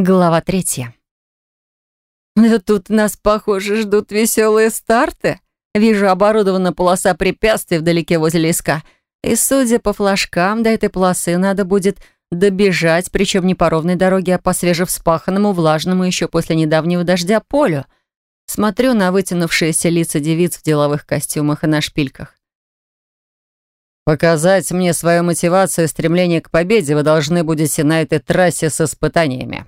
Глава третья. «Да тут нас, похоже, ждут веселые старты. Вижу, оборудована полоса препятствий вдалеке возле леска. И, судя по флажкам, до этой полосы надо будет добежать, причем не по ровной дороге, а по свежевспаханному, влажному еще после недавнего дождя полю. Смотрю на вытянувшиеся лица девиц в деловых костюмах и на шпильках. «Показать мне свою мотивацию и стремление к победе вы должны будете на этой трассе с испытаниями».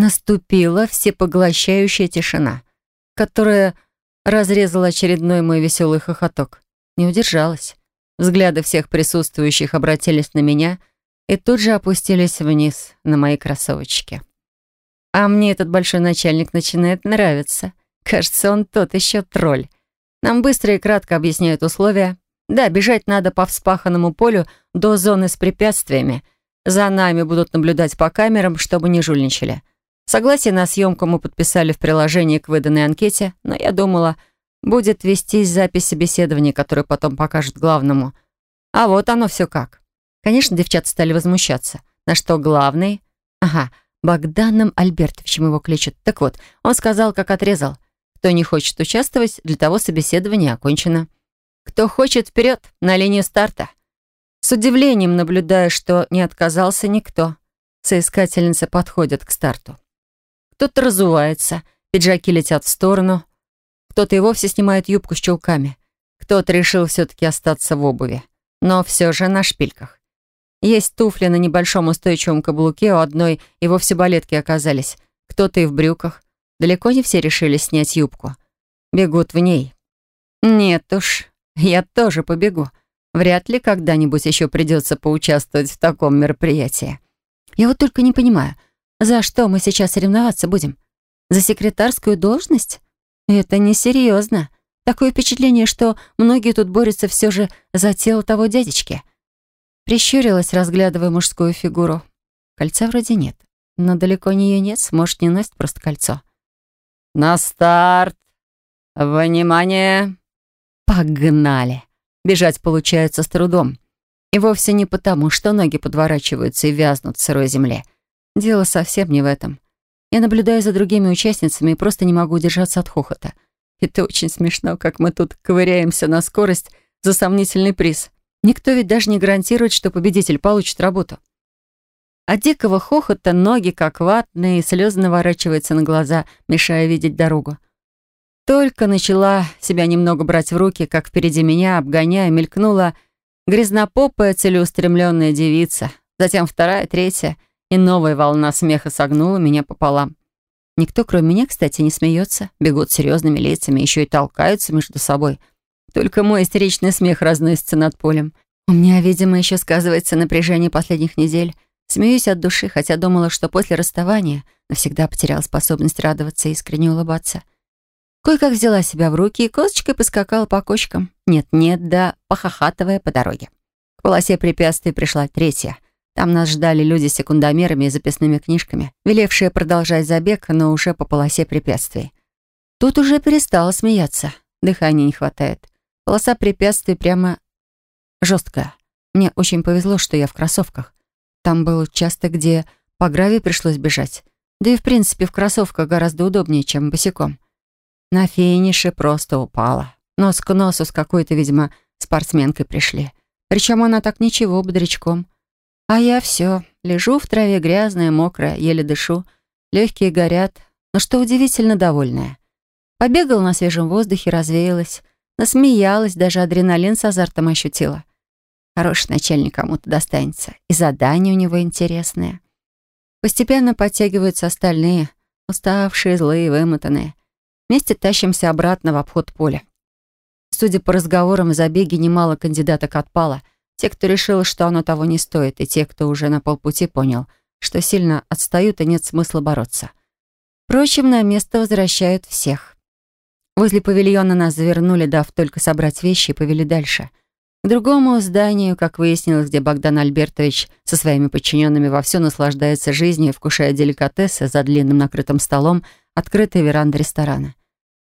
Наступила всепоглощающая тишина, которая разрезала очередной мой веселый хохоток. Не удержалась. Взгляды всех присутствующих обратились на меня и тут же опустились вниз на мои кроссовочки. А мне этот большой начальник начинает нравиться. Кажется, он тот еще тролль. Нам быстро и кратко объясняют условия. Да, бежать надо по вспаханному полю до зоны с препятствиями. За нами будут наблюдать по камерам, чтобы не жульничали. Согласие на съемку мы подписали в приложении к выданной анкете, но я думала, будет вестись запись собеседования, которую потом покажут главному. А вот оно все как. Конечно, девчата стали возмущаться. На что главный... Ага, Богданом Альбертовичем его кличут. Так вот, он сказал, как отрезал. Кто не хочет участвовать, для того собеседование окончено. Кто хочет, вперед, на линию старта. С удивлением наблюдаю, что не отказался никто. Соискательницы подходят к старту. Кто-то разувается, пиджаки летят в сторону. Кто-то и вовсе снимает юбку с чулками. Кто-то решил все-таки остаться в обуви. Но все же на шпильках. Есть туфли на небольшом устойчивом каблуке, у одной и вовсе балетки оказались. Кто-то и в брюках. Далеко не все решили снять юбку. Бегут в ней. Нет уж, я тоже побегу. Вряд ли когда-нибудь еще придется поучаствовать в таком мероприятии. Я вот только не понимаю, за что мы сейчас соревноваться будем? За секретарскую должность? Это несерьезно. Такое впечатление, что многие тут борются все же за тело того дядечки. Прищурилась, разглядывая мужскую фигуру. Кольца вроде нет. Но далеко не юнец, может, не носит просто кольцо. «На старт! Внимание!» Погнали! Бежать получается с трудом. И вовсе не потому, что ноги подворачиваются и вязнут в сырой земле. Дело совсем не в этом. Я наблюдаю за другими участницами и просто не могу удержаться от хохота. Это очень смешно, как мы тут ковыряемся на скорость за сомнительный приз. Никто ведь даже не гарантирует, что победитель получит работу. От дикого хохота ноги как ватные, слезы наворачиваются на глаза, мешая видеть дорогу. Только начала себя немного брать в руки, как впереди меня, обгоняя, мелькнула грязнопопая целеустремленная девица, затем вторая, третья — и новая волна смеха согнула меня пополам. Никто, кроме меня, кстати, не смеется. Бегут серьезными лицами, еще и толкаются между собой. Только мой истеричный смех разносится над полем. У меня, видимо, еще сказывается напряжение последних недель. Смеюсь от души, хотя думала, что после расставания навсегда потеряла способность радоваться и искренне улыбаться. Кое-как взяла себя в руки и косточкой поскакала по кочкам. Нет-нет, да похохатывая по дороге. К полосе препятствий пришла третья — там нас ждали люди с секундомерами и записными книжками, велевшие продолжать забег, но уже по полосе препятствий. Тут уже перестала смеяться. Дыхания не хватает. Полоса препятствий прямо жесткая. Мне очень повезло, что я в кроссовках. Там было часто, где по гравию пришлось бежать. Да и в принципе в кроссовках гораздо удобнее, чем босиком. На финише просто упала. Нос к носу с какой-то, видимо, спортсменкой пришли. Причем она так ничего, бодрячком. А я все, лежу в траве грязная, мокрая, еле дышу. Легкие горят, но что удивительно довольная. Побегала на свежем воздухе, развеялась. Насмеялась, даже адреналин с азартом ощутила. Хороший начальник кому-то достанется. И задания у него интересные. Постепенно подтягиваются остальные, уставшие, злые, вымотанные. Вместе тащимся обратно в обход поля. Судя по разговорам в забеге, немало кандидаток отпало — те, кто решил, что оно того не стоит, и те, кто уже на полпути понял, что сильно отстают и нет смысла бороться. Впрочем, на место возвращают всех. Возле павильона нас завернули, дав только собрать вещи, и повели дальше. К другому зданию, как выяснилось, где Богдан Альбертович со своими подчиненными вовсю наслаждается жизнью, вкушая деликатесы за длинным накрытым столом открытой веранды ресторана.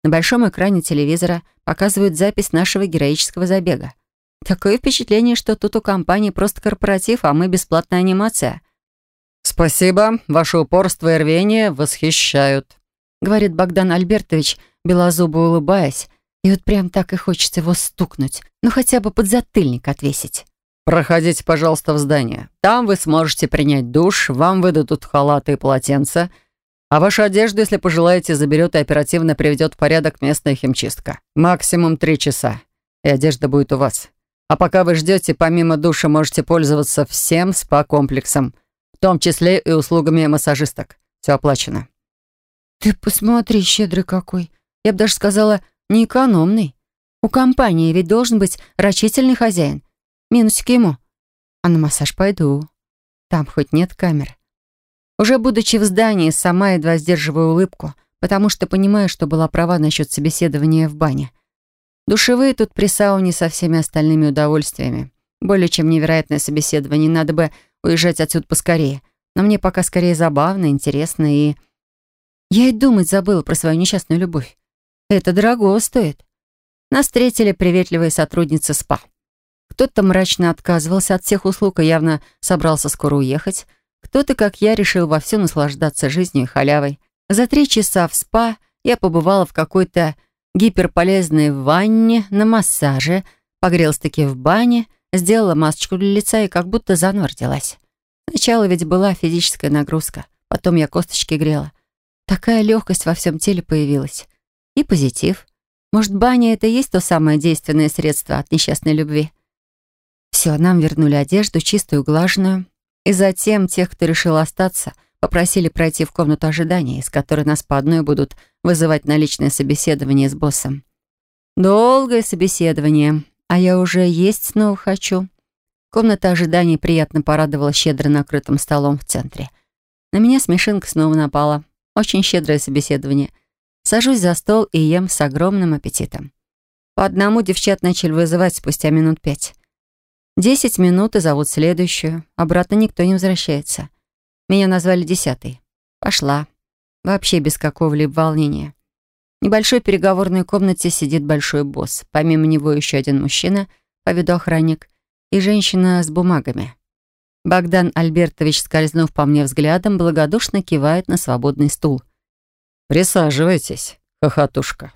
На большом экране телевизора показывают запись нашего героического забега. Такое впечатление, что тут у компании просто корпоратив, а мы бесплатная анимация. «Спасибо, ваше упорство и рвение восхищают», говорит Богдан Альбертович, белозубо улыбаясь, и вот прям так и хочется его стукнуть, ну хотя бы под затыльник отвесить. «Проходите, пожалуйста, в здание. Там вы сможете принять душ, вам выдадут халаты и полотенца, а вашу одежду, если пожелаете, заберет и оперативно приведет в порядок местная химчистка. Максимум три часа, и одежда будет у вас. А пока вы ждете, помимо душа можете пользоваться всем спа-комплексом, в том числе и услугами массажисток. Все оплачено». «Ты посмотри, щедрый какой. Я бы даже сказала, неэкономный. У компании ведь должен быть рачительный хозяин. Минусик ему. А на массаж пойду. Там хоть нет камер. Уже будучи в здании, сама едва сдерживаю улыбку, потому что понимаю, что была права насчет собеседования в бане. Душевые тут при сауне со всеми остальными удовольствиями. Более чем невероятное собеседование. Надо бы уезжать отсюда поскорее. Но мне пока скорее забавно, интересно и... Я и думать забыла про свою несчастную любовь. Это дорого стоит. Нас встретили приветливые сотрудницы СПА. Кто-то мрачно отказывался от всех услуг и явно собрался скоро уехать. Кто-то, как я, решил вовсю наслаждаться жизнью и халявой. За три часа в СПА я побывала в какой-то гиперполезной ванне, на массаже, погрелась-таки в бане, сделала масочку для лица и как будто заново родилась. Сначала ведь была физическая нагрузка, потом я косточки грела. Такая легкость во всем теле появилась. И позитив. Может, баня — это и есть то самое действенное средство от несчастной любви? Все, нам вернули одежду, чистую, глаженную. И затем тех, кто решил остаться, попросили пройти в комнату ожидания, из которой нас по одной будут вызывать на личное собеседование с боссом. Долгое собеседование, а я уже есть снова хочу. Комната ожидания приятно порадовала щедро накрытым столом в центре. На меня смешинка снова напала. Очень щедрое собеседование. Сажусь за стол и ем с огромным аппетитом. По одному девчат начали вызывать спустя минут пять. Десять минут и зовут следующую. Обратно никто не возвращается. Меня назвали десятой. Пошла. Вообще без какого-либо волнения. В небольшой переговорной комнате сидит большой босс. Помимо него еще один мужчина, по виду охранник, и женщина с бумагами. Богдан Альбертович, скользнув по мне взглядом, благодушно кивает на свободный стул. «Присаживайтесь, хохотушка».